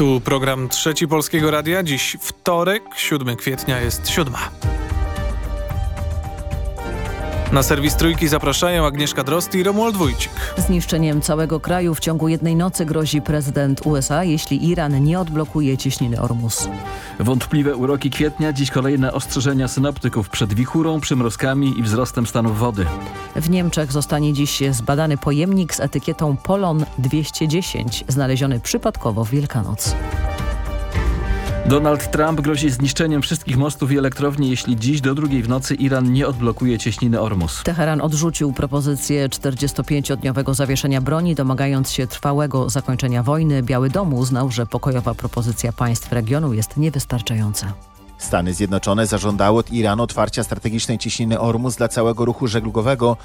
Tu program Trzeci Polskiego Radia. Dziś wtorek, 7 kwietnia jest siódma. Na serwis Trójki zapraszają Agnieszka Drost i Romuald Wójcik. Zniszczeniem całego kraju w ciągu jednej nocy grozi prezydent USA, jeśli Iran nie odblokuje cieśniny Ormus. Wątpliwe uroki kwietnia, dziś kolejne ostrzeżenia synoptyków przed wichurą, przymrozkami i wzrostem stanów wody. W Niemczech zostanie dziś zbadany pojemnik z etykietą Polon 210, znaleziony przypadkowo w Wielkanoc. Donald Trump grozi zniszczeniem wszystkich mostów i elektrowni, jeśli dziś do drugiej w nocy Iran nie odblokuje cieśniny Ormus. Teheran odrzucił propozycję 45-dniowego zawieszenia broni, domagając się trwałego zakończenia wojny. Biały Dom uznał, że pokojowa propozycja państw regionu jest niewystarczająca. Stany Zjednoczone zażądały od Iranu otwarcia strategicznej cieśniny Ormus dla całego ruchu żeglugowego,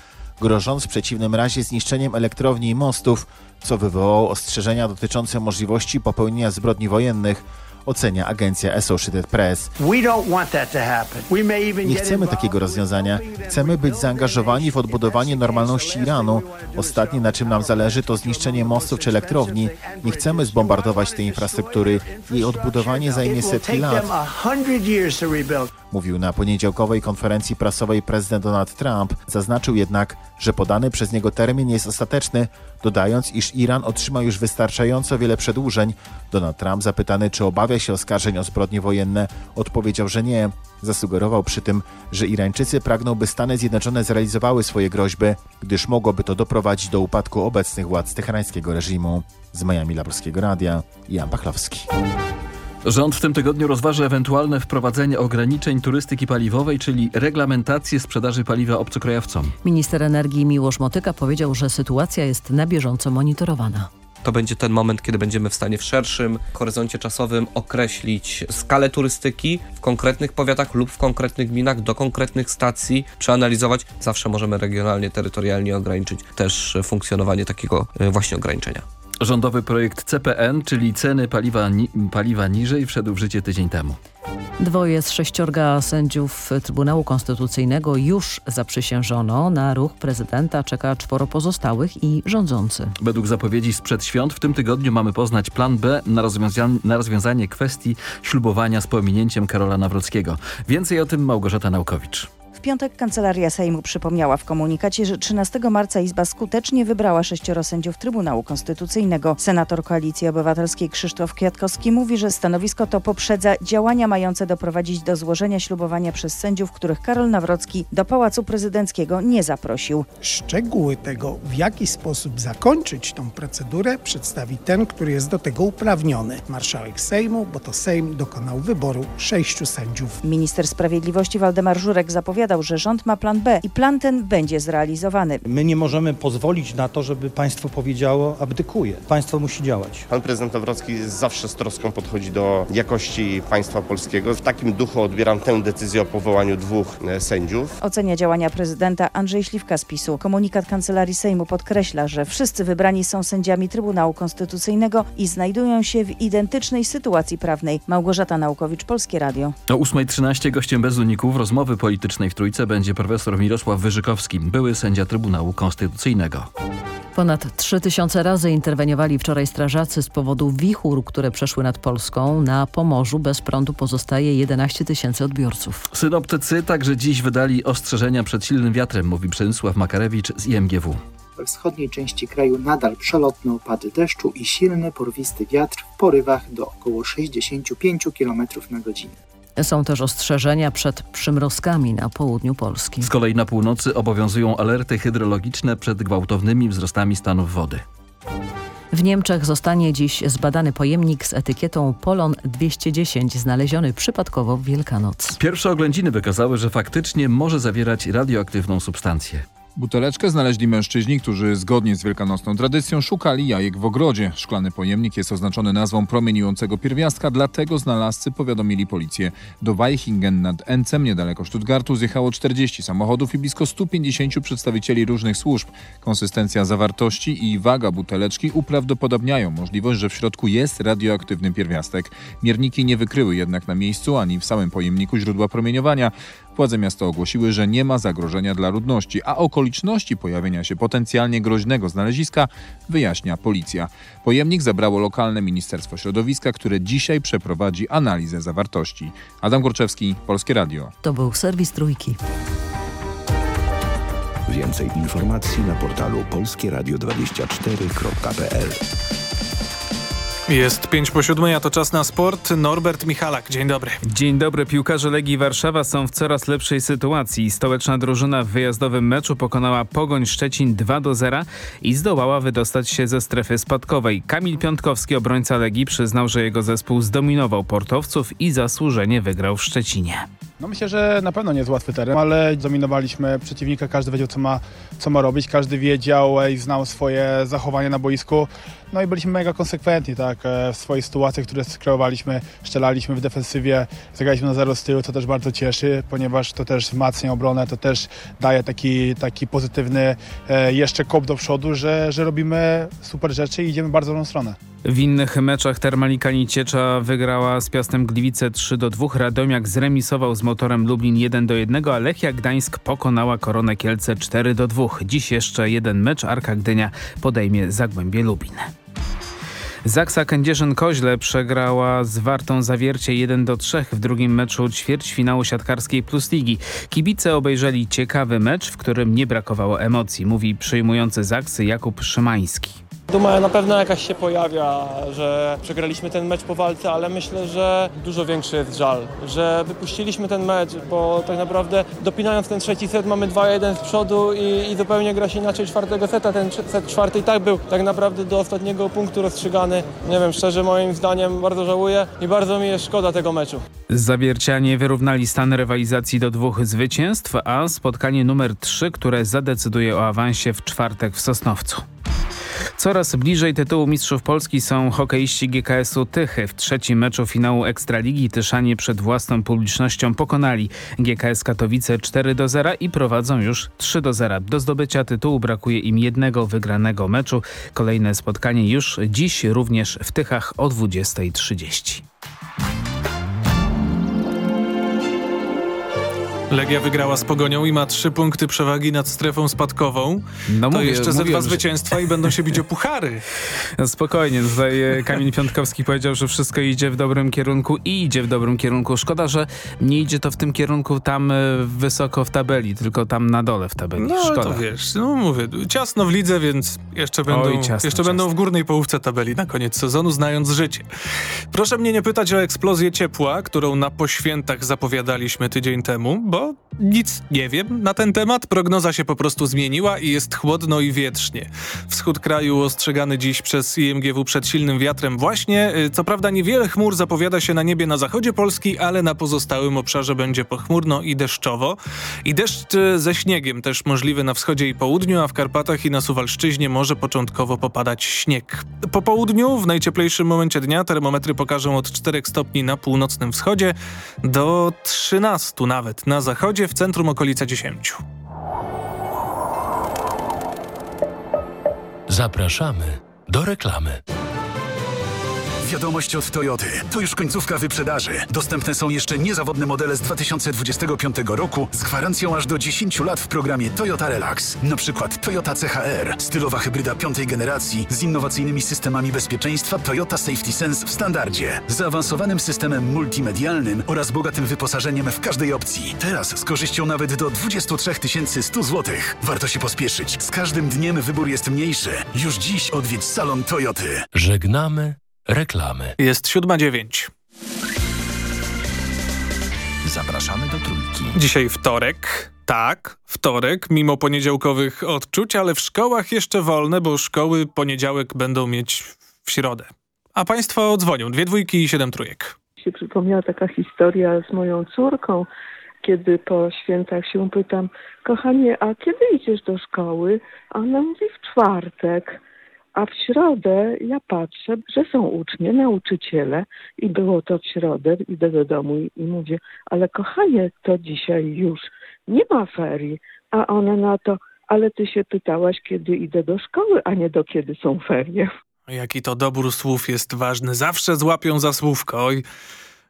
grożąc w przeciwnym razie zniszczeniem elektrowni i mostów, co wywołało ostrzeżenia dotyczące możliwości popełnienia zbrodni wojennych ocenia agencja Associated Press. Nie chcemy takiego rozwiązania. Chcemy być zaangażowani w odbudowanie normalności Iranu. Ostatnie, na czym nam zależy, to zniszczenie mostów czy elektrowni. Nie chcemy zbombardować tej infrastruktury. Jej odbudowanie zajmie setki lat. Mówił na poniedziałkowej konferencji prasowej prezydent Donald Trump. Zaznaczył jednak, że podany przez niego termin jest ostateczny, dodając, iż Iran otrzymał już wystarczająco wiele przedłużeń. Donald Trump, zapytany, czy obawia się oskarżeń o zbrodnie wojenne, odpowiedział, że nie. Zasugerował przy tym, że Irańczycy pragną, by Stany Zjednoczone zrealizowały swoje groźby, gdyż mogłoby to doprowadzić do upadku obecnych władz teherańskiego reżimu. Z Miami Laborskiego Radia, Jan Pachlowski. Rząd w tym tygodniu rozważy ewentualne wprowadzenie ograniczeń turystyki paliwowej, czyli reglamentację sprzedaży paliwa obcokrajowcom. Minister energii Miłosz Motyka powiedział, że sytuacja jest na bieżąco monitorowana to będzie ten moment, kiedy będziemy w stanie w szerszym horyzoncie czasowym określić skalę turystyki w konkretnych powiatach lub w konkretnych gminach, do konkretnych stacji, przeanalizować. Zawsze możemy regionalnie, terytorialnie ograniczyć też funkcjonowanie takiego e, właśnie ograniczenia. Rządowy projekt CPN, czyli ceny paliwa, ni paliwa niżej, wszedł w życie tydzień temu. Dwoje z sześciorga sędziów Trybunału Konstytucyjnego już zaprzysiężono. Na ruch prezydenta czeka czworo pozostałych i rządzący. Według zapowiedzi sprzed świąt w tym tygodniu mamy poznać plan B na, rozwiązanie, na rozwiązanie kwestii ślubowania z pominięciem Karola Nawrockiego. Więcej o tym Małgorzata Naukowicz piątek Kancelaria Sejmu przypomniała w komunikacie, że 13 marca Izba skutecznie wybrała sześcioro sędziów Trybunału Konstytucyjnego. Senator Koalicji Obywatelskiej Krzysztof Kwiatkowski mówi, że stanowisko to poprzedza działania mające doprowadzić do złożenia ślubowania przez sędziów, których Karol Nawrocki do Pałacu Prezydenckiego nie zaprosił. Szczegóły tego, w jaki sposób zakończyć tą procedurę, przedstawi ten, który jest do tego uprawniony. Marszałek Sejmu, bo to Sejm dokonał wyboru sześciu sędziów. Minister Sprawiedliwości Waldemar Żurek że rząd ma plan B i plan ten będzie zrealizowany. My nie możemy pozwolić na to, żeby państwo powiedziało abdykuje. Państwo musi działać. Pan prezydent Nawrocki zawsze z troską podchodzi do jakości państwa polskiego. W takim duchu odbieram tę decyzję o powołaniu dwóch e, sędziów. Ocenia działania prezydenta Andrzej Śliwka z PiSu. Komunikat Kancelarii Sejmu podkreśla, że wszyscy wybrani są sędziami Trybunału Konstytucyjnego i znajdują się w identycznej sytuacji prawnej. Małgorzata Naukowicz, Polskie Radio. O 8.13 gościem bez uników rozmowy politycznej w trójce będzie profesor Mirosław Wyżykowski, były sędzia Trybunału Konstytucyjnego. Ponad 3000 razy interweniowali wczoraj strażacy z powodu wichur, które przeszły nad Polską. Na Pomorzu bez prądu pozostaje 11 tysięcy odbiorców. Synoptycy także dziś wydali ostrzeżenia przed silnym wiatrem, mówi Przemysław Makarewicz z IMGW. We wschodniej części kraju nadal przelotne opady deszczu i silny porwisty wiatr w porywach do około 65 km na godzinę. Są też ostrzeżenia przed przymrozkami na południu Polski. Z kolei na północy obowiązują alerty hydrologiczne przed gwałtownymi wzrostami stanów wody. W Niemczech zostanie dziś zbadany pojemnik z etykietą Polon 210 znaleziony przypadkowo w Wielkanoc. Pierwsze oględziny wykazały, że faktycznie może zawierać radioaktywną substancję. Buteleczkę znaleźli mężczyźni, którzy zgodnie z wielkanocną tradycją szukali jajek w ogrodzie. Szklany pojemnik jest oznaczony nazwą promieniującego pierwiastka, dlatego znalazcy powiadomili policję. Do Weichingen nad Encem, niedaleko Stuttgartu, zjechało 40 samochodów i blisko 150 przedstawicieli różnych służb. Konsystencja zawartości i waga buteleczki uprawdopodobniają możliwość, że w środku jest radioaktywny pierwiastek. Mierniki nie wykryły jednak na miejscu ani w samym pojemniku źródła promieniowania. Władze miasta ogłosiły, że nie ma zagrożenia dla ludności, a okoliczności pojawienia się potencjalnie groźnego znaleziska wyjaśnia policja. Pojemnik zabrało lokalne Ministerstwo Środowiska, które dzisiaj przeprowadzi analizę zawartości. Adam Gorczewski, Polskie Radio. To był serwis Trójki. Więcej informacji na portalu polskieradio24.pl Jest 5 po 7, a to czas na sport. Norbert Michalak, dzień dobry. Dzień dobry. Piłkarze Legii Warszawa są w coraz lepszej sytuacji. Stołeczna drużyna w wyjazdowym meczu pokonała Pogoń Szczecin 2 do 0 i zdołała wydostać się ze strefy spadkowej. Kamil Piątkowski, obrońca Legii, przyznał, że jego zespół zdominował portowców i zasłużenie wygrał w Szczecinie. No myślę, że na pewno nie jest łatwy teren, ale dominowaliśmy przeciwnika, każdy wiedział co ma, co ma robić, każdy wiedział i znał swoje zachowanie na boisku. No i byliśmy mega konsekwentni tak, e, w swojej sytuacji, które skreowaliśmy, szczelaliśmy w defensywie, zagraliśmy na zero z tyłu, to też bardzo cieszy, ponieważ to też wzmacnia obronę, to też daje taki, taki pozytywny e, jeszcze kop do przodu, że, że robimy super rzeczy i idziemy bardzo dobrą stronę. W innych meczach Termalika Niciecza wygrała z Piastem Gliwice 3 do 2. Radomiak zremisował z motorem Lublin 1 do 1, a Lechia Gdańsk pokonała Koronę Kielce 4 do 2. Dziś jeszcze jeden mecz Arka Gdynia podejmie Zagłębie Lubin. Zaksa Kędzierzyn-Koźle przegrała z Wartą Zawiercie 1 do 3 w drugim meczu ćwierćfinału siatkarskiej Plus Ligi. Kibice obejrzeli ciekawy mecz, w którym nie brakowało emocji, mówi przyjmujący Zaksy Jakub Szymański. Duma na pewno jakaś się pojawia, że przegraliśmy ten mecz po walce, ale myślę, że dużo większy jest żal, że wypuściliśmy ten mecz, bo tak naprawdę dopinając ten trzeci set mamy 2-1 z przodu i, i zupełnie gra się inaczej czwartego seta. Ten set czwarty i tak był tak naprawdę do ostatniego punktu rozstrzygany. Nie wiem, szczerze moim zdaniem bardzo żałuję i bardzo mi jest szkoda tego meczu. Zawiercianie wyrównali stan rywalizacji do dwóch zwycięstw, a spotkanie numer 3, które zadecyduje o awansie w czwartek w Sosnowcu. Coraz bliżej tytułu Mistrzów Polski są hokeiści GKS-u Tychy. W trzecim meczu finału Ekstraligi Tyszanie przed własną publicznością pokonali GKS Katowice 4 do 0 i prowadzą już 3 do 0. Do zdobycia tytułu brakuje im jednego wygranego meczu. Kolejne spotkanie już dziś również w Tychach o 20.30. Legia wygrała z Pogonią i ma trzy punkty przewagi nad strefą spadkową. No to mówię, jeszcze ze dwa że- zwycięstwa i będą się bić o puchary. Spokojnie, tutaj e, Kamil Piątkowski powiedział, że wszystko idzie w dobrym kierunku i idzie w dobrym kierunku. Szkoda, że nie idzie to w tym kierunku tam e, wysoko w tabeli, tylko tam na dole w tabeli. No Szkoda. to wiesz, no mówię, ciasno w lidze, więc jeszcze będą, Oj, ciasno, jeszcze ciasno. będą w górnej połówce tabeli na koniec sezonu, znając życie. Proszę mnie nie pytać o eksplozję ciepła, którą na poświętach zapowiadaliśmy tydzień temu, bo nic nie wiem na ten temat. Prognoza się po prostu zmieniła i jest chłodno i wietrznie. Wschód kraju ostrzegany dziś przez IMGW przed silnym wiatrem właśnie. Y, Co prawda niewiele chmur zapowiada się na niebie na zachodzie Polski, ale na pozostałym obszarze będzie pochmurno i deszczowo. I deszcz y, ze śniegiem też możliwy na wschodzie i południu, a w Karpatach i na Suwalszczyźnie może początkowo popadać śnieg. Po południu, w najcieplejszym momencie dnia, termometry pokażą od 4 stopni na północnym wschodzie do 13 nawet na zachodzie, w centrum okolica 10. Zapraszamy do reklamy. Wiadomość od Toyoty. To już końcówka wyprzedaży. Dostępne są jeszcze niezawodne modele z 2025 roku z gwarancją aż do 10 lat w programie Toyota Relax. Na przykład Toyota CHR, stylowa hybryda piątej generacji z innowacyjnymi systemami bezpieczeństwa Toyota Safety Sense w standardzie, zaawansowanym systemem multimedialnym oraz bogatym wyposażeniem w każdej opcji. Teraz z korzyścią nawet do 23 100 zł. Warto się pospieszyć. Z każdym dniem wybór jest mniejszy. Już dziś odwiedź salon Toyoty. Żegnamy reklamy. Jest 7.09. Zapraszamy do Trójki. Dzisiaj wtorek. Tak, wtorek, mimo poniedziałkowych odczuć, ale w szkołach jeszcze wolne, bo szkoły poniedziałek będą mieć w środę. A państwo dzwonią. Dwie dwójki i siedem trójek. się przypomniała taka historia z moją córką, kiedy po świętach się pytam, kochanie, a kiedy idziesz do szkoły? A ona mówi w czwartek. A w środę ja patrzę, że są ucznie, nauczyciele i było to w środę, idę do domu i, i mówię, ale kochanie, to dzisiaj już nie ma ferii. A ona na to, ale ty się pytałaś, kiedy idę do szkoły, a nie do kiedy są ferie. Jaki to dobór słów jest ważny. Zawsze złapią za słówko. Oj,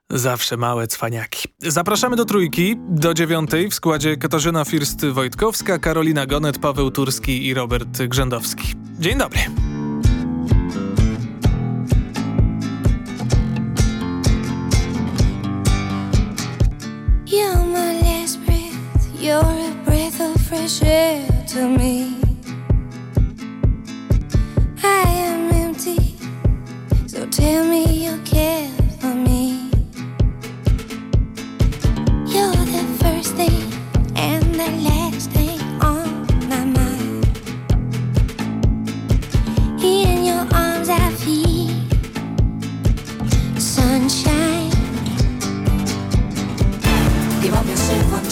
Zawsze małe cwaniaki. Zapraszamy do trójki, do dziewiątej w składzie Katarzyna First-Wojtkowska, Karolina Gonet, Paweł Turski i Robert Grzędowski. Dzień dobry. You're my last breath, you're a breath of fresh air to me. I am empty, so tell me you care for me. You're the first thing and the last thing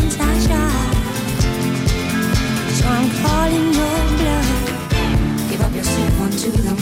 since I shot. So I'm calling your bluff. Give up your to.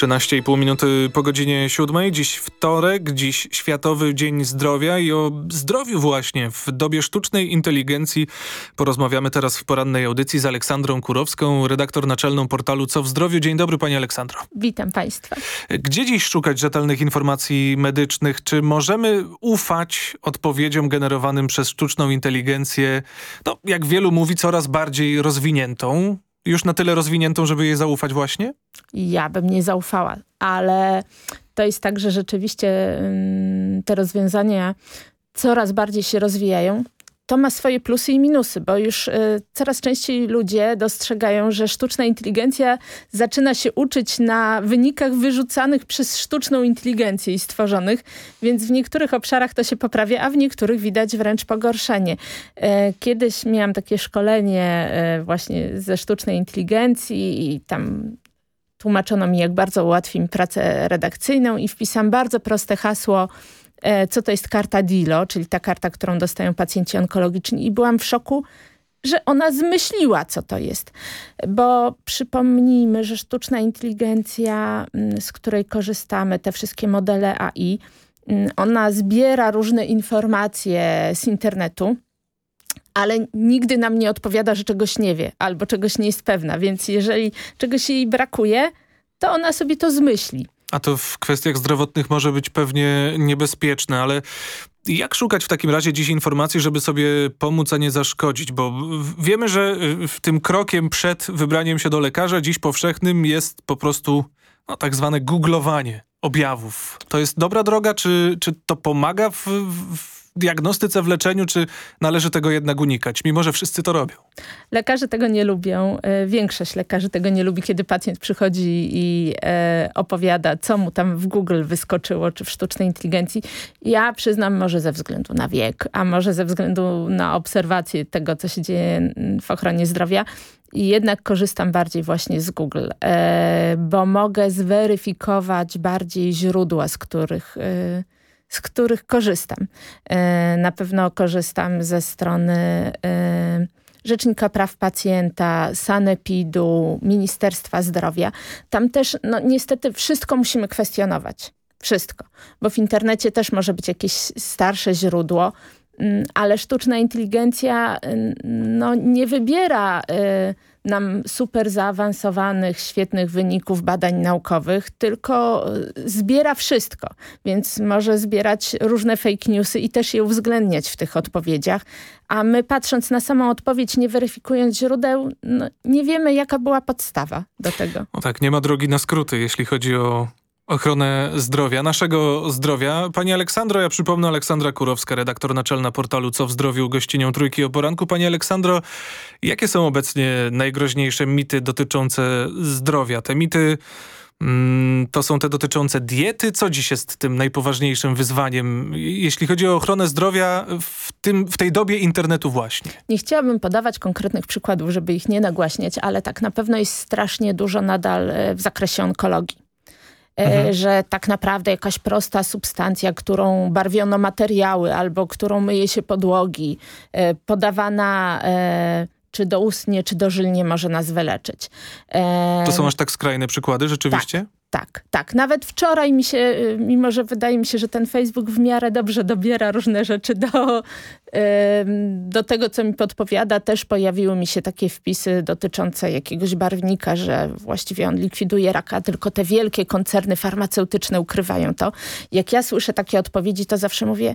13,5 minuty po godzinie 7. Dziś wtorek, dziś Światowy Dzień Zdrowia i o zdrowiu właśnie w dobie sztucznej inteligencji porozmawiamy teraz w porannej audycji z Aleksandrą Kurowską, redaktor naczelną portalu Co w Zdrowiu. Dzień dobry Pani Aleksandro. Witam Państwa. Gdzie dziś szukać rzetelnych informacji medycznych? Czy możemy ufać odpowiedziom generowanym przez sztuczną inteligencję, no jak wielu mówi, coraz bardziej rozwiniętą? Już na tyle rozwiniętą, żeby jej zaufać właśnie? Ja bym nie zaufała, ale to jest tak, że rzeczywiście ym, te rozwiązania coraz bardziej się rozwijają. To ma swoje plusy i minusy, bo już y, coraz częściej ludzie dostrzegają, że sztuczna inteligencja zaczyna się uczyć na wynikach wyrzucanych przez sztuczną inteligencję i stworzonych, więc w niektórych obszarach to się poprawia, a w niektórych widać wręcz pogorszenie. E, kiedyś miałam takie szkolenie e, właśnie ze sztucznej inteligencji i tam tłumaczono mi, jak bardzo ułatwi mi pracę redakcyjną i wpisałam bardzo proste hasło, co to jest karta DILO, czyli ta karta, którą dostają pacjenci onkologiczni i byłam w szoku, że ona zmyśliła, co to jest. Bo przypomnijmy, że sztuczna inteligencja, mm, z której korzystamy, te wszystkie modele AI, mm, ona zbiera różne informacje z internetu, ale nigdy nam nie odpowiada, że czegoś nie wie albo czegoś nie jest pewna, więc jeżeli czegoś jej brakuje, to ona sobie to zmyśli. A to w kwestiach zdrowotnych może być pewnie niebezpieczne, ale jak szukać w takim razie dziś informacji, żeby sobie pomóc, a nie zaszkodzić? Bo wiemy, że y, tym krokiem przed wybraniem się do lekarza dziś powszechnym jest po prostu no, tak zwane googlowanie objawów. To jest dobra droga, czy, czy to pomaga w, w diagnostyce, w leczeniu, czy należy tego jednak unikać, mimo że wszyscy to robią? Lekarze tego nie lubią. E, większość lekarzy tego nie lubi, kiedy pacjent przychodzi i e, opowiada, co mu tam w Google wyskoczyło, czy w sztucznej inteligencji. Ja przyznam, może ze względu na wiek, a może ze względu na obserwację tego, co się dzieje w ochronie zdrowia. I jednak korzystam bardziej właśnie z Google, e, bo mogę zweryfikować bardziej źródła, z których e, z których korzystam. E, na pewno korzystam ze strony e, Rzecznika Praw Pacjenta, Sanepidu, Ministerstwa Zdrowia. Tam też no, niestety wszystko musimy kwestionować. Wszystko. Bo w internecie też może być jakieś starsze źródło, mm, ale sztuczna inteligencja mm, no, nie wybiera y, nam super zaawansowanych, świetnych wyników badań naukowych, tylko e, zbiera wszystko. Więc może zbierać różne fake newsy i też je uwzględniać w tych odpowiedziach. A my patrząc na samą odpowiedź, nie weryfikując źródeł, no, nie wiemy jaka była podstawa do tego. No tak, nie ma drogi na skróty, jeśli chodzi o ochronę zdrowia, naszego zdrowia. Pani Aleksandro, ja przypomnę, Aleksandra Kurowska, redaktor naczelna portalu Co w Zdrowiu, gościnią Trójki o Poranku. Pani Aleksandro, jakie są obecnie najgroźniejsze mity dotyczące zdrowia? Te mity mm, to są te dotyczące diety. Co dziś jest tym najpoważniejszym wyzwaniem, jeśli chodzi o ochronę zdrowia w, tym, w tej dobie internetu właśnie? Nie chciałabym podawać konkretnych przykładów, żeby ich nie nagłaśniać, ale tak na pewno jest strasznie dużo nadal e, w zakresie onkologii. E, mhm. że tak naprawdę jakaś prosta substancja, którą barwiono materiały albo którą myje się podłogi, e, podawana e, czy doustnie, czy dożylnie może nas wyleczyć. To są aż tak skrajne przykłady rzeczywiście? Tak. Tak, tak. Nawet wczoraj mi się, y, mimo że wydaje mi się, że ten Facebook w miarę dobrze dobiera różne rzeczy do, do tego, co mi podpowiada, też pojawiły mi się takie wpisy dotyczące jakiegoś barwnika, że właściwie on likwiduje raka, tylko te wielkie koncerny farmaceutyczne ukrywają to. Jak ja słyszę takie odpowiedzi, to zawsze mówię,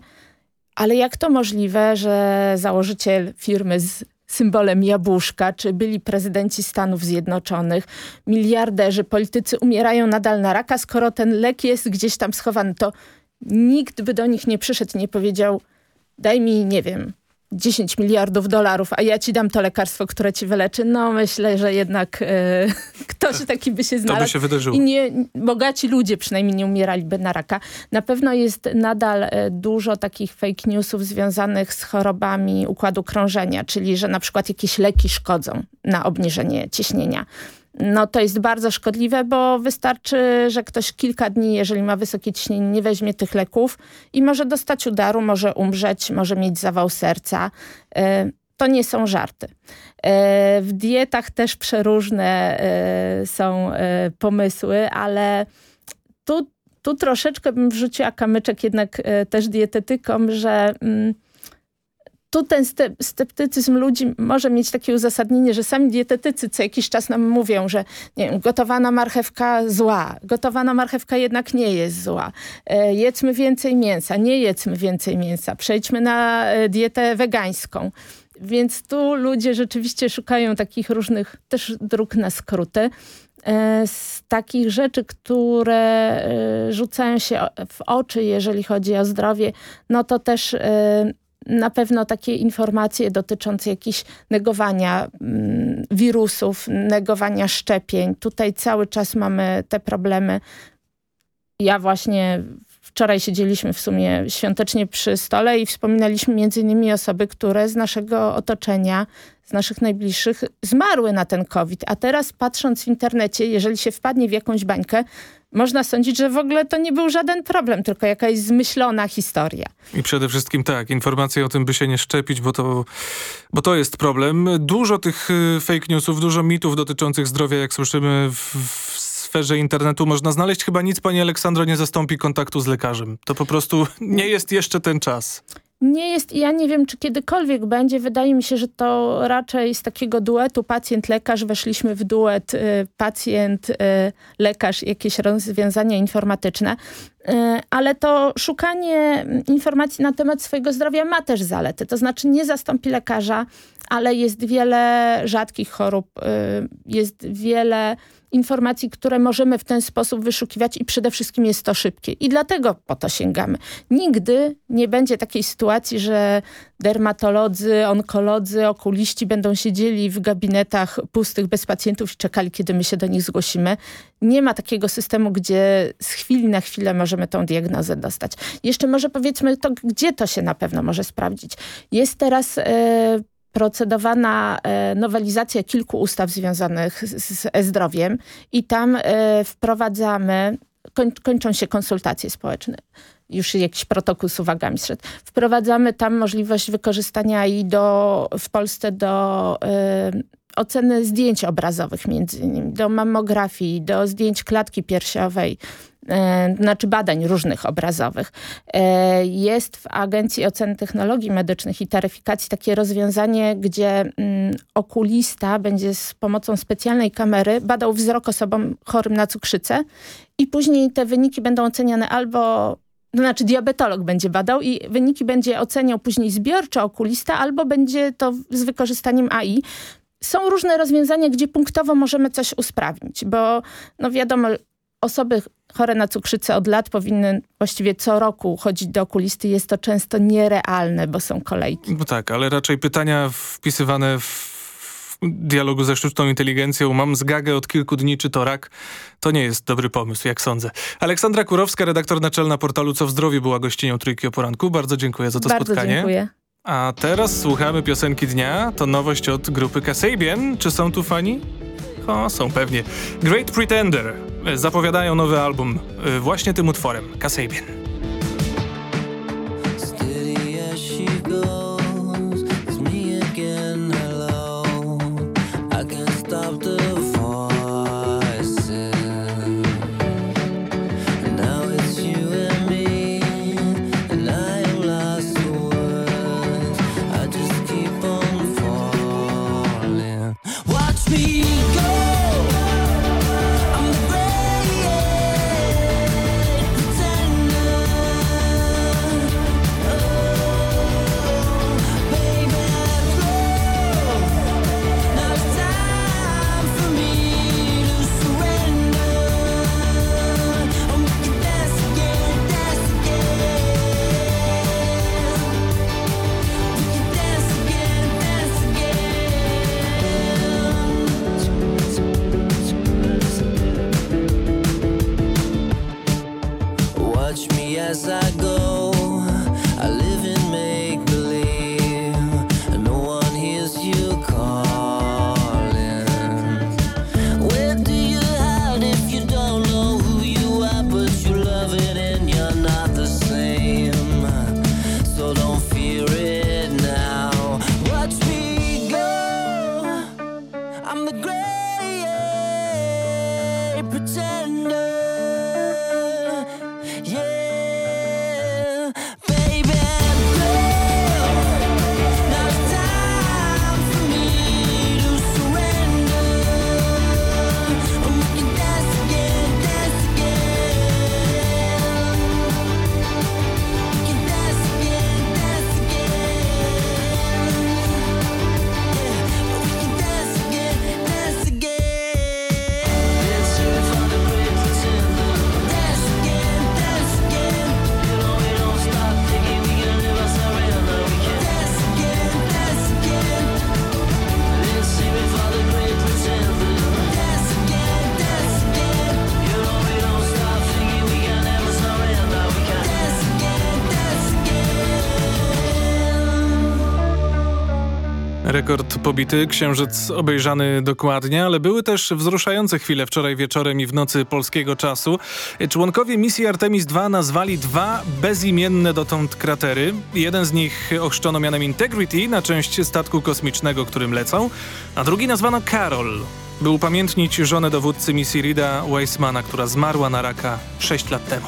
ale jak to możliwe, że założyciel firmy z symbolem jabłuszka, czy byli prezydenci Stanów Zjednoczonych, miliarderzy, politycy umierają nadal na raka, skoro ten lek jest gdzieś tam schowany, to nikt by do nich nie przyszedł nie powiedział daj mi, nie wiem, 10 miliardów dolarów, a ja ci dam to lekarstwo, które ci wyleczy. No myślę, że jednak e, ktoś taki by się znalazł. To by się wydarzyło. I nie, bogaci ludzie przynajmniej nie umieraliby na raka. Na pewno jest nadal e, dużo takich fake newsów związanych z chorobami układu krążenia, czyli że na przykład jakieś leki szkodzą na obniżenie ciśnienia no to jest bardzo szkodliwe, bo wystarczy, że ktoś kilka dni, jeżeli ma wysokie ciśnienie, nie weźmie tych leków i może dostać udaru, może umrzeć, może mieć zawał serca. E, to nie są żarty. E, w dietach też przeróżne e, są pomysły, ale tu, tu troszeczkę bym wrzuciła kamyczek jednak też dietetykom, że mm, tu ten sceptycyzm ludzi może mieć takie uzasadnienie, że sami dietetycy co jakiś czas nam mówią, że wiem, gotowana marchewka zła, gotowana marchewka jednak nie jest zła. E, jedzmy więcej mięsa, nie jedzmy więcej mięsa, przejdźmy na e, dietę wegańską. Więc tu ludzie rzeczywiście szukają takich różnych też dróg na skróty. E, z takich rzeczy, które e, rzucają się w oczy, jeżeli chodzi o zdrowie, no to też na pewno takie informacje dotyczące jakichś negowania mm, wirusów, negowania szczepień. Tutaj cały czas mamy te problemy. Ja właśnie wczoraj siedzieliśmy w sumie świątecznie przy stole i wspominaliśmy między innymi osoby, które z naszego otoczenia, z naszych najbliższych zmarły na ten COVID. A teraz patrząc w internecie, jeżeli się wpadnie w jakąś bańkę, można sądzić, że w ogóle to nie był żaden problem, tylko jakaś zmyślona historia. I przede wszystkim tak, informacje o tym, by się nie szczepić, bo to, bo to jest problem. Dużo tych y, fake newsów, dużo mitów dotyczących zdrowia, jak słyszymy w, w sferze internetu można znaleźć. Chyba nic, pani Aleksandro, nie zastąpi kontaktu z lekarzem. To po prostu nie jest jeszcze ten czas. Nie jest i ja nie wiem, czy kiedykolwiek będzie. Wydaje mi się, że to raczej z takiego duetu pacjent-lekarz weszliśmy w duet y, pacjent-lekarz, jakieś rozwiązania informatyczne. Y, ale to szukanie informacji na temat swojego zdrowia ma też zalety. To znaczy nie zastąpi lekarza, ale jest wiele rzadkich chorób, y, jest wiele informacji, które możemy w ten sposób wyszukiwać i przede wszystkim jest to szybkie. I dlatego po to sięgamy. Nigdy nie będzie takiej sytuacji, że dermatolodzy, onkolodzy, okuliści będą siedzieli w gabinetach pustych bez pacjentów i czekali, kiedy my się do nich zgłosimy. Nie ma takiego systemu, gdzie z chwili na chwilę możemy tą diagnozę dostać. Jeszcze może powiedzmy to, gdzie to się na pewno może sprawdzić. Jest teraz... Yy, procedowana e, nowelizacja kilku ustaw związanych z e-zdrowiem i tam e, wprowadzamy, koń, kończą się konsultacje społeczne już jakiś protokół z uwagami szedł. Wprowadzamy tam możliwość wykorzystania i do, w Polsce do y, oceny zdjęć obrazowych między innymi, do mammografii, do zdjęć klatki piersiowej, e, znaczy badań różnych obrazowych. E, jest w Agencji Oceny Technologii Medycznych i Taryfikacji takie rozwiązanie, gdzie mm, okulista będzie z pomocą specjalnej kamery badał wzrok osobom chorym na cukrzycę i później te wyniki będą oceniane albo to znaczy diabetolog będzie badał i wyniki będzie oceniał później zbiorczo okulista, albo będzie to z wykorzystaniem AI. Są różne rozwiązania, gdzie punktowo możemy coś usprawnić, bo no wiadomo, osoby chore na cukrzycę od lat powinny właściwie co roku chodzić do okulisty. Jest to często nierealne, bo są kolejki. No tak, ale raczej pytania wpisywane w dialogu ze sztuczną inteligencją mam zgagę od kilku dni, czy to rak, to nie jest dobry pomysł, jak sądzę. Aleksandra Kurowska, redaktor naczelna portalu Co w zdrowiu była gościnią Trójki o poranku. Bardzo dziękuję za to Bardzo spotkanie. dziękuję. A teraz słuchamy piosenki dnia. To nowość od grupy Kasabian. Czy są tu fani? O, są pewnie. Great Pretender zapowiadają nowy album y, właśnie tym utworem. Kasabian. Rekord pobity, księżyc obejrzany dokładnie, ale były też wzruszające chwile wczoraj wieczorem i w nocy polskiego czasu. Członkowie misji Artemis II nazwali dwa bezimienne dotąd kratery. Jeden z nich ochrzczono mianem Integrity na część statku kosmicznego, którym lecą, a drugi nazwano Carol, by upamiętnić żonę dowódcy misji Rida Weissmana, która zmarła na raka 6 lat temu.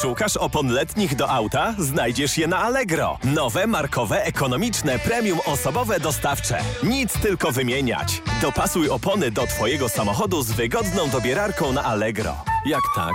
Szukasz opon letnich do auta? Znajdziesz je na Allegro. Nowe, markowe, ekonomiczne, premium osobowe dostawcze. Nic tylko wymieniać. Dopasuj opony do Twojego samochodu z wygodną dobierarką na Allegro. Jak tak,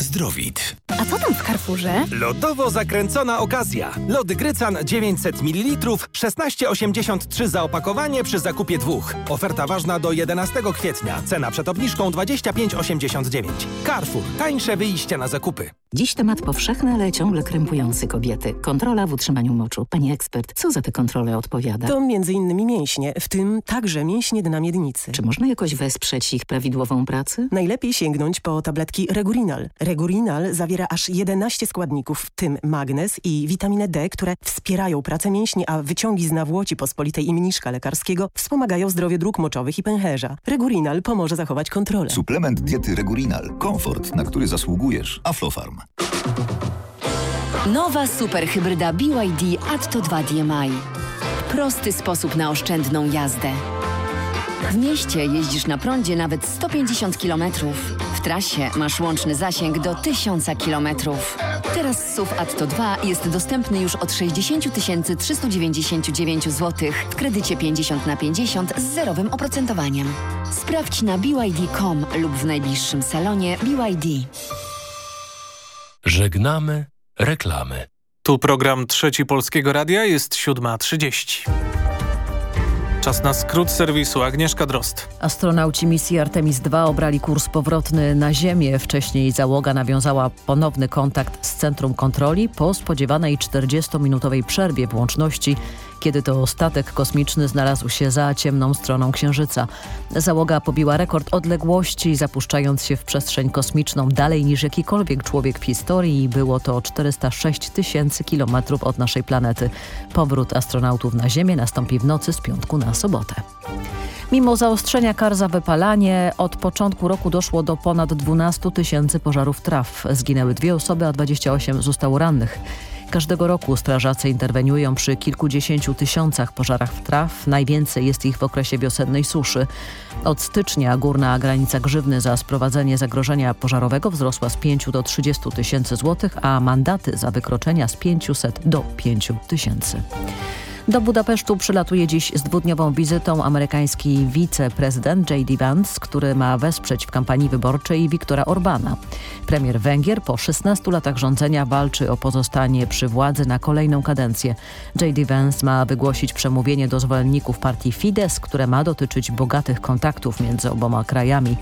Zdrowit. A co tam w Carrefourze? Lodowo zakręcona okazja. Lody Grycan 900 ml, 16,83 za opakowanie przy zakupie dwóch. Oferta ważna do 11 kwietnia. Cena przed obniżką 25,89. Carrefour. Tańsze wyjście na zakupy. Dziś temat powszechny, ale ciągle krępujący kobiety. Kontrola w utrzymaniu moczu. Pani ekspert, co za te kontrole odpowiada? To między innymi mięśnie, w tym także mięśnie dna miednicy. Czy można jakoś wesprzeć ich prawidłową pracę? Najlepiej sięgnąć po tabletki Regurinal. Regurinal zawiera aż 11 składników, w tym magnez i witaminę D, które wspierają pracę mięśni, a wyciągi z nawłoci pospolitej i mniszka lekarskiego wspomagają zdrowie dróg moczowych i pęcherza. Regurinal pomoże zachować kontrolę. Suplement diety Regurinal. Komfort, na który zasługujesz. Aflofarm. Nowa superhybryda BYD Atto 2 DMI. Prosty sposób na oszczędną jazdę. W mieście jeździsz na prądzie nawet 150 km. W trasie masz łączny zasięg do 1000 km. Teraz SUV Atto 2 jest dostępny już od 60 399 zł w kredycie 50 na 50 z zerowym oprocentowaniem. Sprawdź na BYD.com lub w najbliższym salonie BYD. Żegnamy reklamy. Tu program Trzeci Polskiego Radia jest 7.30. Czas na skrót serwisu. Agnieszka Drost. Astronauci misji Artemis II obrali kurs powrotny na Ziemię. Wcześniej załoga nawiązała ponowny kontakt z Centrum Kontroli po spodziewanej 40-minutowej przerwie w łączności, kiedy to statek kosmiczny znalazł się za ciemną stroną Księżyca. Załoga pobiła rekord odległości, zapuszczając się w przestrzeń kosmiczną dalej niż jakikolwiek człowiek w historii. Było to 406 tysięcy kilometrów od naszej planety. Powrót astronautów na Ziemię nastąpi w nocy z piątku na sobotę. Mimo zaostrzenia kar za wypalanie, od początku roku doszło do ponad 12 tysięcy pożarów traw. Zginęły dwie osoby, a 28 zostało rannych. Każdego roku strażacy interweniują przy kilkudziesięciu tysiącach pożarach w traw. Najwięcej jest ich w okresie wiosennej suszy. Od stycznia górna granica grzywny za sprowadzenie zagrożenia pożarowego wzrosła z 5 do 30 tysięcy złotych, a mandaty za wykroczenia z 500 do 5 tysięcy. Do Budapesztu przylatuje dziś z dwudniową wizytą amerykański wiceprezydent J.D. Vance, który ma wesprzeć w kampanii wyborczej Viktora Orbana. Premier Węgier po 16 latach rządzenia walczy o pozostanie przy władzy na kolejną kadencję. J.D. Vance ma wygłosić przemówienie do zwolenników partii Fidesz, które ma dotyczyć bogatych kontaktów między oboma krajami.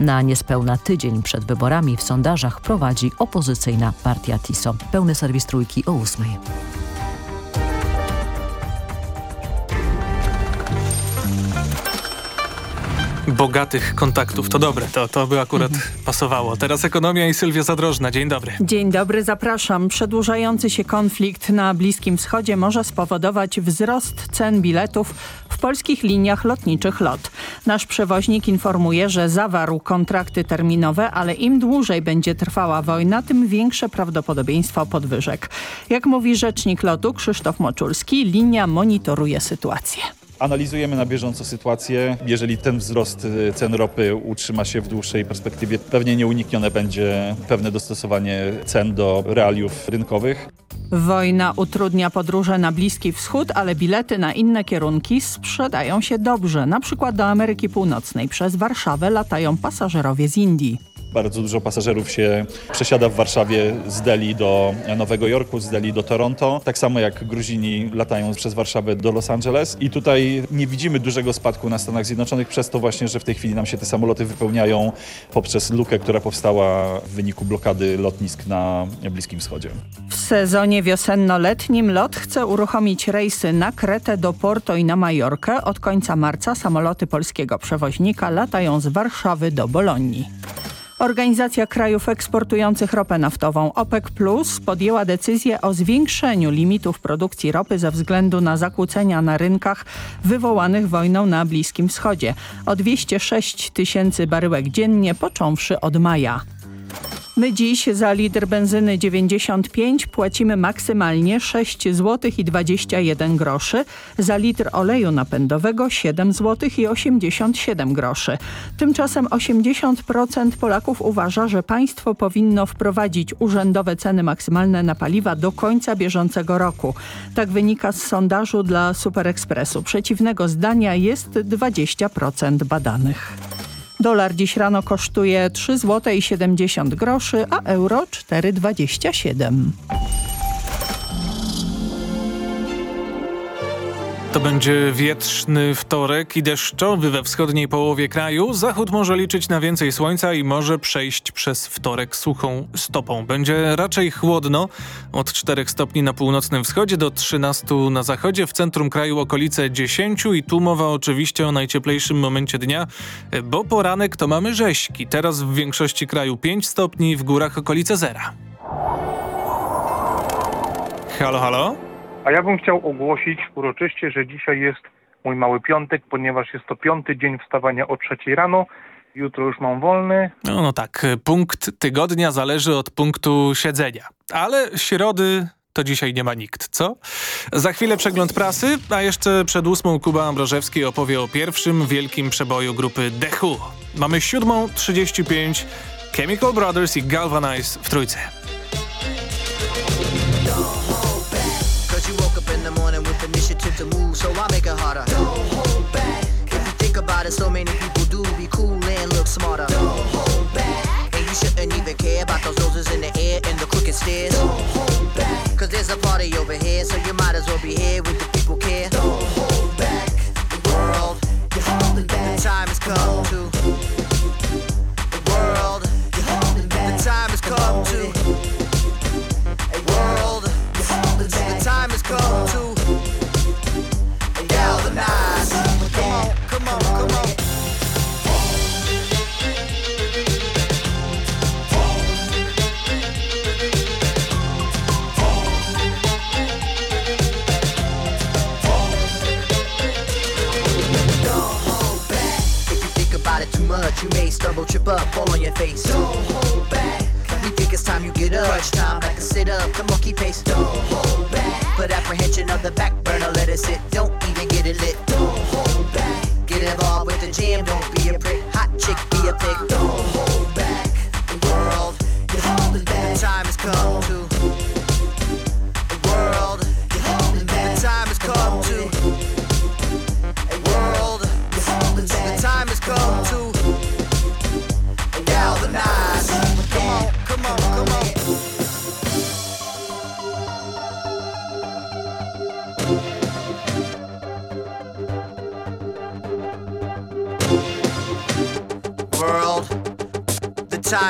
Na niespełna tydzień przed wyborami w sondażach prowadzi opozycyjna partia TISO. Pełny serwis Trójki o 8. Bogatych kontaktów. To dobre, to, to by akurat pasowało. Teraz ekonomia i Sylwia Zadrożna. Dzień dobry. Dzień dobry, zapraszam. Przedłużający się konflikt na Bliskim Wschodzie może spowodować wzrost cen biletów w polskich liniach lotniczych LOT. Nasz przewoźnik informuje, że zawarł kontrakty terminowe, ale im dłużej będzie trwała wojna, tym większe prawdopodobieństwo podwyżek. Jak mówi rzecznik LOTu Krzysztof Moczulski, linia monitoruje sytuację. Analizujemy na bieżąco sytuację. Jeżeli ten wzrost y, cen ropy utrzyma się w dłuższej perspektywie, pewnie nieuniknione będzie pewne dostosowanie cen do realiów rynkowych. Wojna utrudnia podróże na Bliski Wschód, ale bilety na inne kierunki sprzedają się dobrze. Na przykład do Ameryki Północnej przez Warszawę latają pasażerowie z Indii. Bardzo dużo pasażerów się przesiada w Warszawie z Delhi do Nowego Jorku, z Delhi do Toronto. Tak samo jak Gruzini latają przez Warszawę do Los Angeles. I tutaj nie widzimy dużego spadku na Stanach Zjednoczonych przez to właśnie, że w tej chwili nam się te samoloty wypełniają poprzez lukę, która powstała w wyniku blokady lotnisk na Bliskim Wschodzie. W sezonie wiosenno-letnim LOT chce uruchomić rejsy na Kretę, do Porto i na Majorkę. Od końca marca samoloty polskiego przewoźnika latają z Warszawy do Bolonii. Organizacja krajów eksportujących ropę naftową OPEC Plus podjęła decyzję o zwiększeniu limitów produkcji ropy ze względu na zakłócenia na rynkach wywołanych wojną na Bliskim Wschodzie o 206 tysięcy baryłek dziennie począwszy od maja. My dziś za litr benzyny 95 płacimy maksymalnie 6 zł i 21 groszy, za litr oleju napędowego 7 zł i 87 groszy. Tymczasem 80% Polaków uważa, że państwo powinno wprowadzić urzędowe ceny maksymalne na paliwa do końca bieżącego roku. Tak wynika z sondażu dla Superekspresu. Przeciwnego zdania jest 20% badanych. Dolar dziś rano kosztuje 3 zł i 70 groszy, a euro 4,27. To będzie wietrzny wtorek i deszczowy we wschodniej połowie kraju. Zachód może liczyć na więcej słońca i może przejść przez wtorek suchą stopą. Będzie raczej chłodno, od 4 stopni na północnym wschodzie do 13 na zachodzie. W centrum kraju okolice 10 i tu mowa oczywiście o najcieplejszym momencie dnia, bo poranek to mamy rzeźki. Teraz w większości kraju 5 stopni, w górach okolice zera. Halo, halo? A ja bym chciał ogłosić uroczyście, że dzisiaj jest mój mały piątek, ponieważ jest to piąty dzień wstawania o trzeciej rano. Jutro już mam wolny. No, no tak, punkt tygodnia zależy od punktu siedzenia. Ale środy to dzisiaj nie ma nikt, co? Za chwilę przegląd prasy, a jeszcze przed ósmą Kuba Ambrożewski opowie o pierwszym wielkim przeboju grupy Who. Mamy siódmą 35, Chemical Brothers i Galvanize w trójce. You think about it, so many people do be cool and look smarter. Don't hold back. And you shouldn't even care about those noses in the air and the crooked stairs. Don't hold back. Cause there's a party over here, so you might as well be here with the people care. Don't hold back. The world, you're holding back. The time has come to. Up, fall on your face. Don't hold back. We think it's time you get up. Crunch time, back and sit up. Come on, keep pace. Don't hold back. Put apprehension on the back burner, let it sit. Don't even get it lit. Don't hold back. Get involved with the jam, don't be a prick. Hot chick, be a pig. Don't hold back. The world, you're holding back. The time has come to. The world, you're holding back. The time has come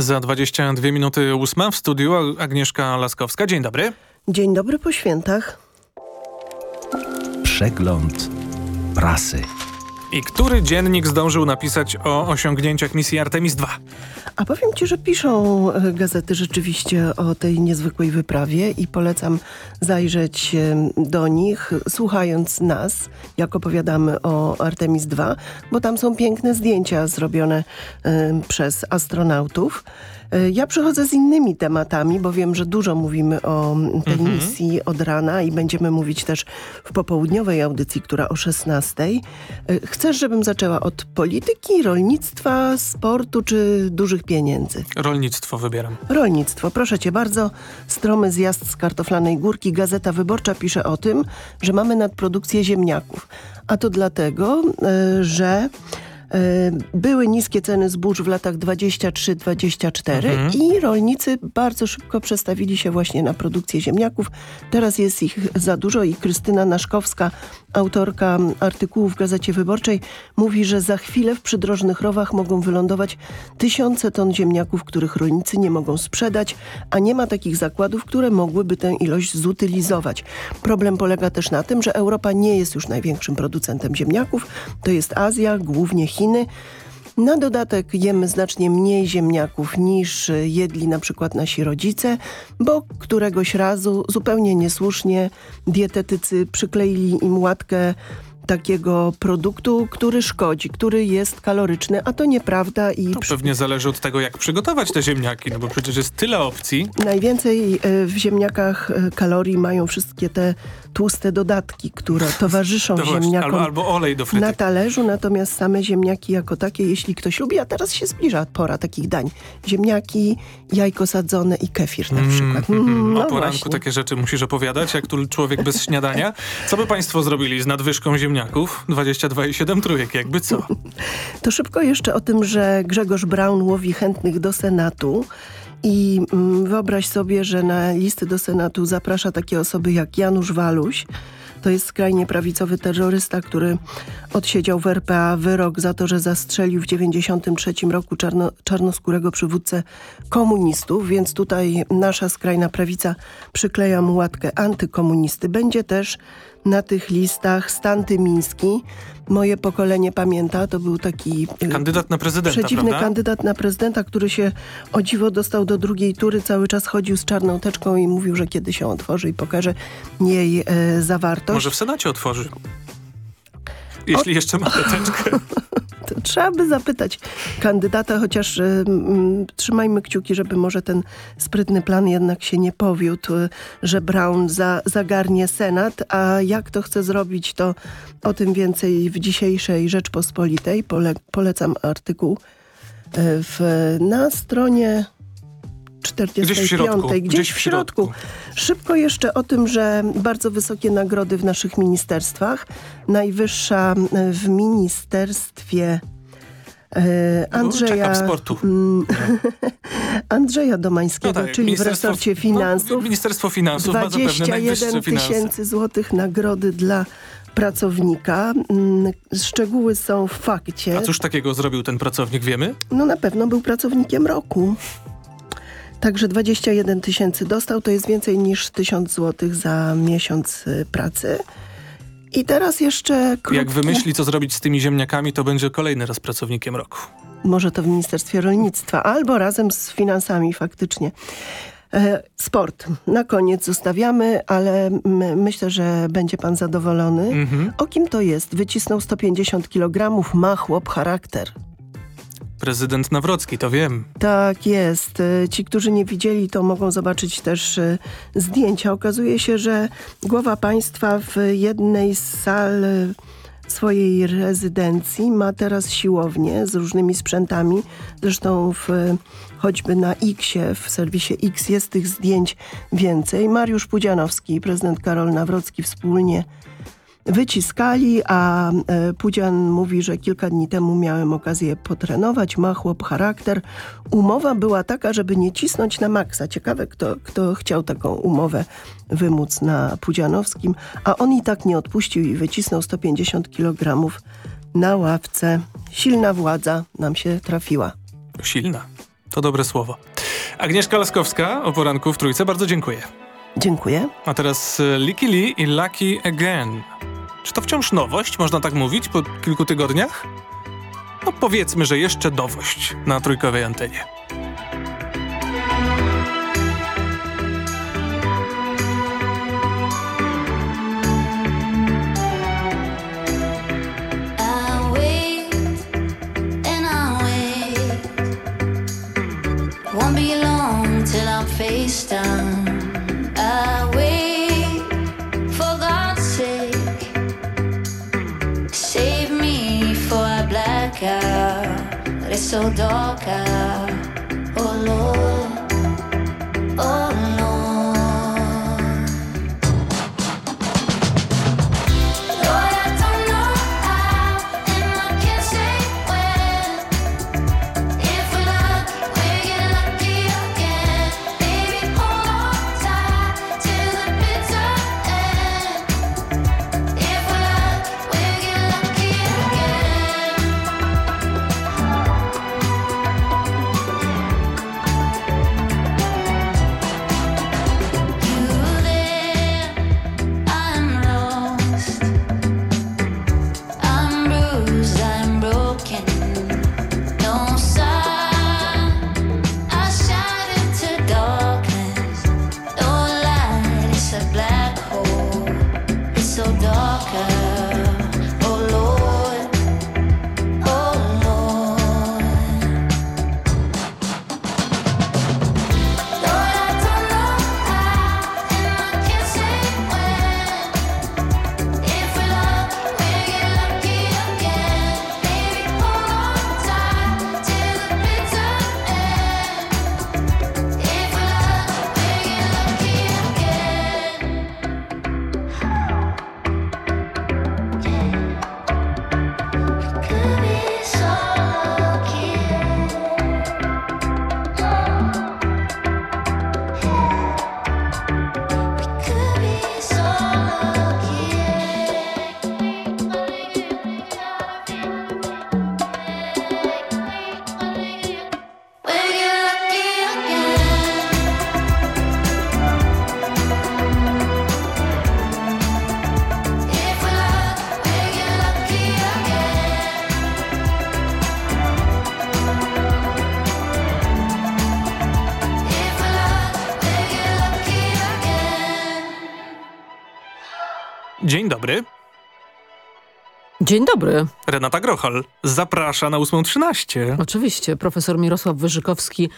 Za 22 minuty ósma w studiu Agnieszka Laskowska. Dzień dobry. Dzień dobry po świętach. Przegląd prasy. I który dziennik zdążył napisać o osiągnięciach misji Artemis II? A powiem ci, że piszą e, gazety rzeczywiście o tej niezwykłej wyprawie i polecam zajrzeć e, do nich, słuchając nas, jak opowiadamy o Artemis II, bo tam są piękne zdjęcia zrobione e, przez astronautów. E, Ja przychodzę z innymi tematami, bo wiem, że dużo mówimy o tej Mhm. misji od rana i będziemy mówić też w popołudniowej audycji, która o 16. E, Chcesz, żebym zaczęła od polityki, rolnictwa, sportu czy dużych pieniędzy? Rolnictwo wybieram. Rolnictwo, proszę cię bardzo. Stromy zjazd z kartoflanej górki. Gazeta Wyborcza pisze o tym, że mamy nadprodukcję ziemniaków. A to dlatego, e, że Były niskie ceny zbóż w latach 23-24 Mhm. i rolnicy bardzo szybko przestawili się właśnie na produkcję ziemniaków. Teraz jest ich za dużo i Krystyna Naszkowska, autorka artykułu w Gazecie Wyborczej, mówi, że za chwilę w przydrożnych rowach mogą wylądować tysiące ton ziemniaków, których rolnicy nie mogą sprzedać, a nie ma takich zakładów, które mogłyby tę ilość zutylizować. Problem polega też na tym, że Europa nie jest już największym producentem ziemniaków. To jest Azja, głównie Chiny. Na dodatek jemy znacznie mniej ziemniaków niż jedli na przykład nasi rodzice, bo któregoś razu zupełnie niesłusznie dietetycy przykleili im łatkę takiego produktu, który szkodzi, który jest kaloryczny, a to nieprawda i To pewnie zależy od tego, jak przygotować te ziemniaki, no bo przecież jest tyle opcji. Najwięcej e, w ziemniakach e, kalorii mają wszystkie te tłuste dodatki, które towarzyszą To ziemniakom albo- albo olej do frytek. na talerzu, natomiast same ziemniaki jako takie, jeśli ktoś lubi, a teraz się zbliża pora takich dań. Ziemniaki, jajko sadzone i kefir na przykład. Mm, Mm, o no poranku właśnie. takie rzeczy musisz opowiadać, jak tu człowiek bez śniadania. Co by państwo zrobili z nadwyżką ziemniaków? 22,7 trójek, jakby co? To szybko jeszcze o tym, że Grzegorz Braun łowi chętnych do Senatu. I mm, wyobraź sobie, że na listy do Senatu zaprasza takie osoby jak Janusz Waluś. To jest skrajnie prawicowy terrorysta, który odsiedział w RPA wyrok za to, że zastrzelił w 1993 roku czarno, czarnoskórego przywódcę komunistów, więc tutaj nasza skrajna prawica przykleja mu łatkę antykomunisty. Będzie też na tych listach Stan Tymiński. Moje pokolenie pamięta, to był taki y, Kandydat na prezydenta, przeciwny prawda? kandydat na prezydenta, który się o dziwo dostał do drugiej tury, cały czas chodził z czarną teczką i mówił, że kiedy się otworzy i pokaże jej e, zawartość. Może w Senacie otworzy. Jeśli jeszcze ma teczkę. Trzeba by zapytać kandydata, chociaż y, trzymajmy kciuki, żeby może ten sprytny plan jednak się nie powiódł, y, że Brown za, zagarnie Senat, a jak to chce zrobić, to o tym więcej w dzisiejszej Rzeczpospolitej. Pole, polecam artykuł y, w, na stronie 45. Gdzieś w środku. Gdzieś, Gdzieś w środku. Szybko jeszcze o tym, że bardzo wysokie nagrody w naszych ministerstwach. Najwyższa e, w ministerstwie e, Andrzeja, czekam sportu. Mm, Andrzeja Domańskiego, No tak, czyli w resorcie finansów. No, Ministerstwo Finansów ma zapewne 21 najwyższe finanse. tysięcy złotych nagrody dla pracownika. Mm, Szczegóły są w fakcie. A cóż takiego zrobił ten pracownik, wiemy? No na pewno był pracownikiem roku. Także 21 tysięcy dostał, to jest więcej niż 1000 złotych za miesiąc y, pracy. I teraz jeszcze krótkie, Jak wymyśli, co zrobić z tymi ziemniakami, to będzie kolejny raz pracownikiem roku. może to w Ministerstwie Rolnictwa, albo razem z finansami faktycznie. E, Sport. Na koniec zostawiamy, ale myślę, że będzie pan zadowolony. Mhm. O kim to jest? Wycisnął 150 kg, ma chłop charakter. Prezydent Nawrocki, to wiem. Tak jest. E, Ci, którzy nie widzieli, to mogą zobaczyć też e, zdjęcia. Okazuje się, że głowa państwa w jednej z sal e, swojej rezydencji ma teraz siłownię z różnymi sprzętami. Zresztą w, choćby na X-ie, w serwisie X jest tych zdjęć więcej. Mariusz Pudzianowski i prezydent Karol Nawrocki wspólnie wyciskali, a e, Pudzian mówi, że kilka dni temu miałem okazję potrenować, ma chłop charakter. Umowa była taka, żeby nie cisnąć na maksa. Ciekawe, kto, kto chciał taką umowę wymóc na Pudzianowskim, a on i tak nie odpuścił i wycisnął 150 kg na ławce. Silna władza nam się trafiła. Silna. To dobre słowo. Agnieszka Laskowska o poranku w Trójce. Bardzo dziękuję. Dziękuję. A teraz e, Licky Lee i Lucky Again. Czy to wciąż nowość, można tak mówić, po kilku tygodniach? No powiedzmy, że jeszcze nowość na trójkowej antenie. I wait so dark out. Oh Lord. Dzień dobry. Renata Grochal zaprasza na 8.13. Oczywiście. Profesor Mirosław Wyżykowski,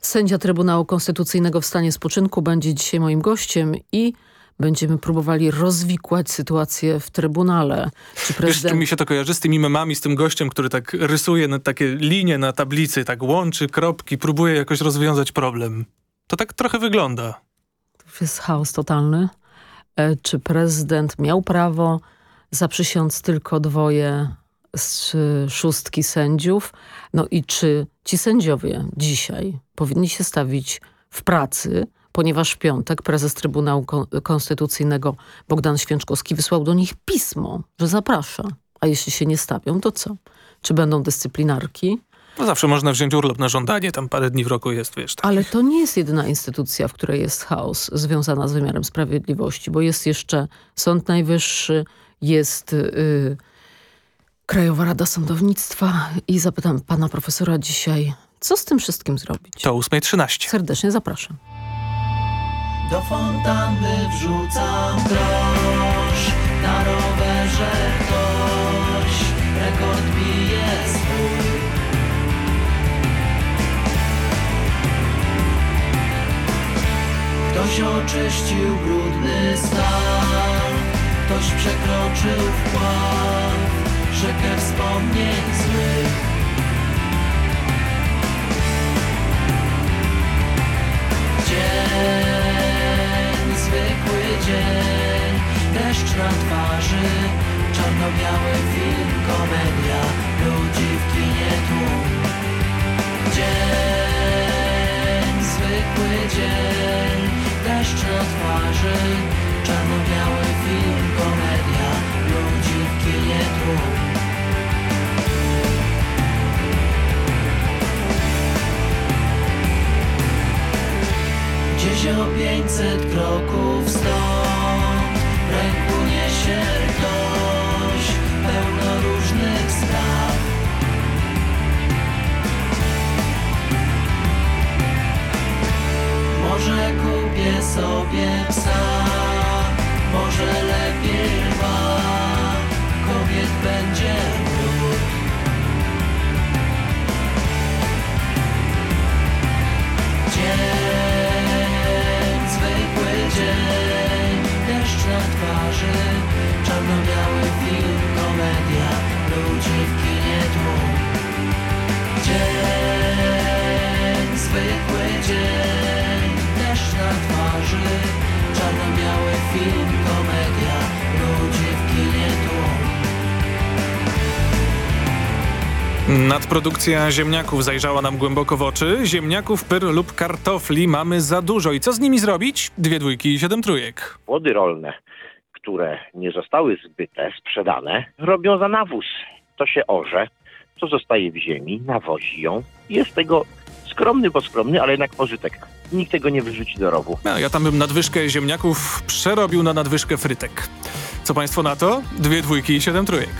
sędzia Trybunału Konstytucyjnego w stanie spoczynku, będzie dzisiaj moim gościem i będziemy próbowali rozwikłać sytuację w Trybunale. Czy prezydent... Wiesz, mi się to kojarzy z tymi memami, z tym gościem, który tak rysuje na takie linie na tablicy, tak łączy kropki, próbuje jakoś rozwiązać problem. To tak trochę wygląda. To jest chaos totalny. E, czy prezydent miał prawo zaprzysiąc tylko dwoje z szóstki sędziów? No i czy ci sędziowie dzisiaj powinni się stawić w pracy, ponieważ w piątek prezes Trybunału Konstytucyjnego Bogdan Święczkowski wysłał do nich pismo, że zaprasza. A jeśli się nie stawią, to co? Czy będą dyscyplinarki? No zawsze można wziąć urlop na żądanie, tam parę dni w roku jest, wiesz. Tak. Ale to nie jest jedyna instytucja, w której jest chaos związana z wymiarem sprawiedliwości, bo jest jeszcze Sąd Najwyższy, jest yy, Krajowa Rada Sądownictwa i zapytam pana profesora dzisiaj, co z tym wszystkim zrobić? To 8.13. Serdecznie zapraszam. Do fontanny wrzucam grosz, na rowerze ktoś rekord bije swój. Ktoś oczyścił brudny stan, ktoś przekroczył wkład, rzekę wspomnień złych. Dzień, zwykły dzień, deszcz na twarzy, czarno-biały film, komedia, ludzi w kinie tłum. Dzień, zwykły dzień, deszcz na twarzy, czarno-biały film, komedia, ludzi w kinie tłum. Gdzieś o pięćset kroków stąd W ręku niesie ktoś Pełno różnych spraw Może kupię sobie psa Może lepiej lwa Kobiet będzie brud Dzień, zwykły dzień Deszcz na twarzy Czarno-biały film, komedia Ludzi w kinie tłum Dzień, zwykły dzień Deszcz na twarzy Czarno-biały film, Nadprodukcja ziemniaków zajrzała nam głęboko w oczy. Ziemniaków, pyr lub kartofli mamy za dużo. I co z nimi zrobić? Dwie dwójki i siedem trójek. Płody rolne, które nie zostały zbyte, sprzedane, robią za nawóz. To się orze, to zostaje w ziemi, nawozi ją. Jest tego skromny, bo skromny, ale jednak pożytek. Nikt tego nie wyrzuci do rowu. No, ja tam bym nadwyżkę ziemniaków przerobił na nadwyżkę frytek. Co państwo na to? Dwie dwójki i siedem trójek.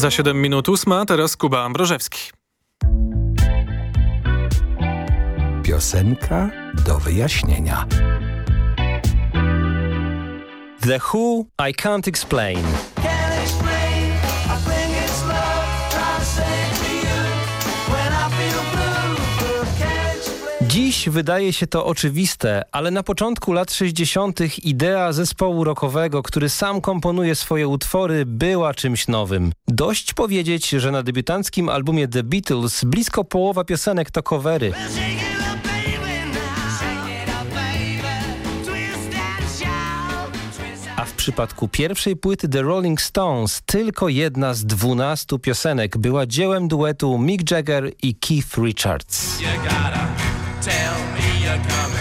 Za 7 minut ósma, teraz Kuba Ambrożewski. Piosenka do wyjaśnienia. The Who I Can't Explain. Dziś wydaje się to oczywiste, ale na początku lat 60. idea zespołu rockowego, który sam komponuje swoje utwory, była czymś nowym. Dość powiedzieć, że na debiutanckim albumie The Beatles blisko połowa piosenek to covery. A w przypadku pierwszej płyty The Rolling Stones tylko jedna z dwunastu piosenek była dziełem duetu Mick Jagger i Keith Richards. Tell me you're coming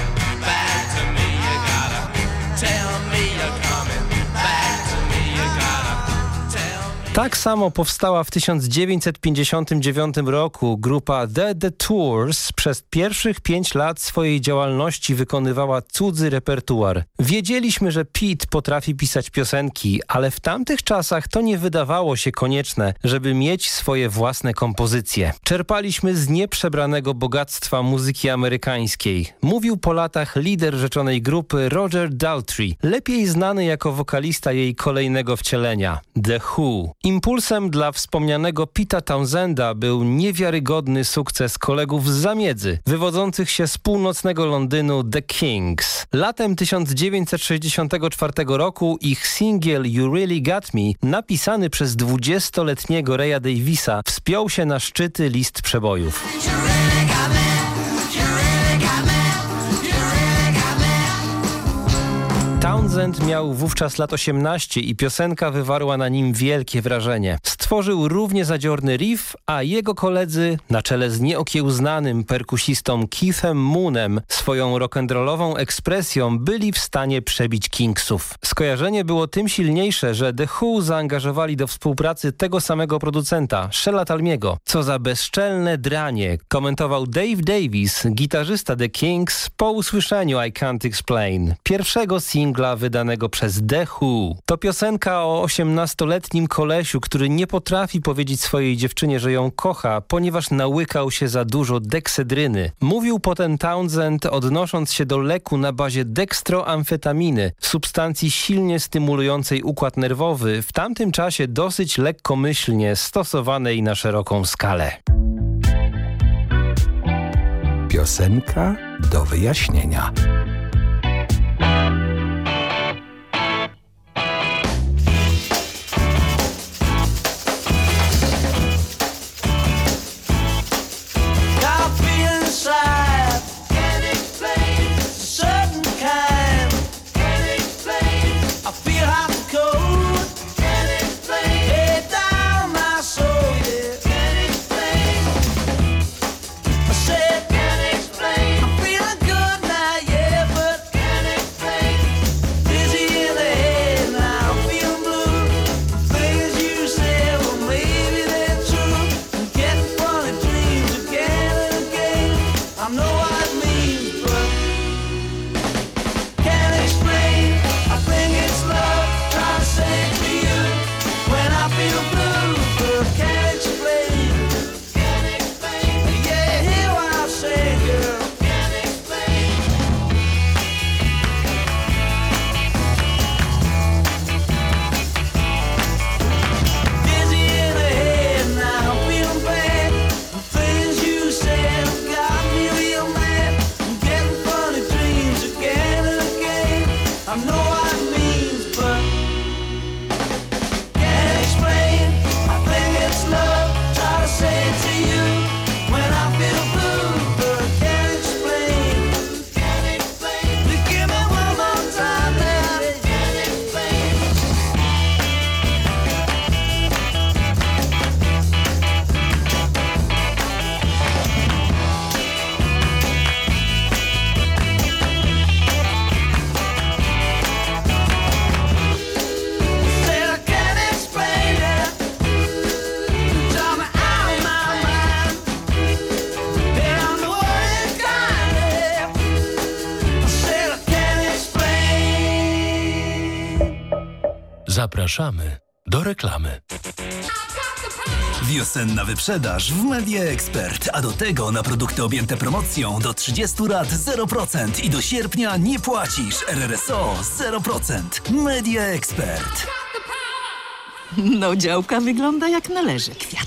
Tak samo powstała w 1959 roku grupa The The Tours. Przez pierwszych pięć lat swojej działalności wykonywała cudzy repertuar. Wiedzieliśmy, że Pete potrafi pisać piosenki, ale w tamtych czasach to nie wydawało się konieczne, żeby mieć swoje własne kompozycje. Czerpaliśmy z nieprzebranego bogactwa muzyki amerykańskiej. Mówił po latach lider rzeczonej grupy Roger Daltrey, lepiej znany jako wokalista jej kolejnego wcielenia The Who. Impulsem dla wspomnianego Pita Townsenda był niewiarygodny sukces kolegów z zamiedzy, wywodzących się z północnego Londynu The Kings. Latem 1964 roku ich singiel You Really Got Me, napisany przez 20-letniego Raya Davisa, wspiął się na szczyty list przebojów. Townsend miał wówczas lat 18 i piosenka wywarła na nim wielkie wrażenie. Stworzył równie zadziorny riff, a jego koledzy, na czele z nieokiełznanym perkusistą Keithem Moonem, swoją rock'n'rollową ekspresją byli w stanie przebić Kingsów. Skojarzenie było tym silniejsze, że The Who zaangażowali do współpracy tego samego producenta, Shella Talmiego. Co za bezczelne dranie, komentował Dave Davis, gitarzysta The Kings, po usłyszeniu I Can't Explain, pierwszego singla wydanego przez Who. To piosenka o 18-letnim kolesiu, który nie potrafi powiedzieć swojej dziewczynie, że ją kocha, ponieważ nałykał się za dużo deksedryny. Mówił potem Townsend, odnosząc się do leku na bazie dekstroamfetaminy, substancji silnie stymulującej układ nerwowy, w tamtym czasie dosyć lekkomyślnie stosowanej na szeroką skalę. Piosenka do wyjaśnienia. Zapraszamy do reklamy. Wiosenna wyprzedaż w Media Expert, a do tego na produkty objęte promocją do 30 lat 0% i do sierpnia nie płacisz RRSO 0%. Media Expert. No działka wygląda jak należy.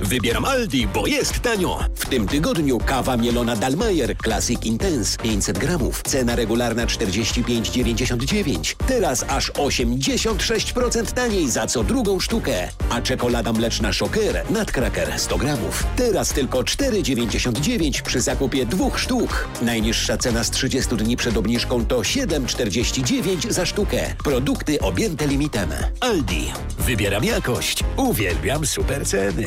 Wybieram Aldi, bo jest tanio. W tym tygodniu kawa mielona Dalmayer Classic Intense 500 gramów. Cena regularna 45,99. Teraz aż 86% taniej za co drugą sztukę. A czekolada mleczna Shocker Nutcracker 100 gramów. Teraz tylko 4,99 przy zakupie dwóch sztuk. Najniższa cena z 30 dni przed obniżką to 7,49 za sztukę. Produkty objęte limitem. Aldi. Wybieram jakość. Uwielbiam super ceny.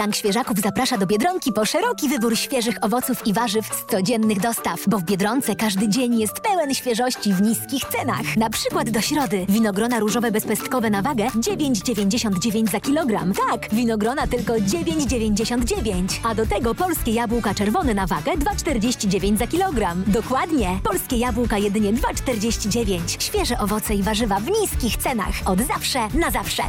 Gang Świeżaków zaprasza do Biedronki po szeroki wybór świeżych owoców i warzyw z codziennych dostaw, bo w Biedronce każdy dzień jest pełen świeżości w niskich cenach. Na przykład do środy winogrona różowe bezpestkowe na wagę 9,99 za kilogram. Tak, winogrona tylko 9,99. A do tego polskie jabłka czerwone na wagę 2,49 za kilogram. Dokładnie, polskie jabłka jedynie 2,49. Świeże owoce i warzywa w niskich cenach. Od zawsze na zawsze.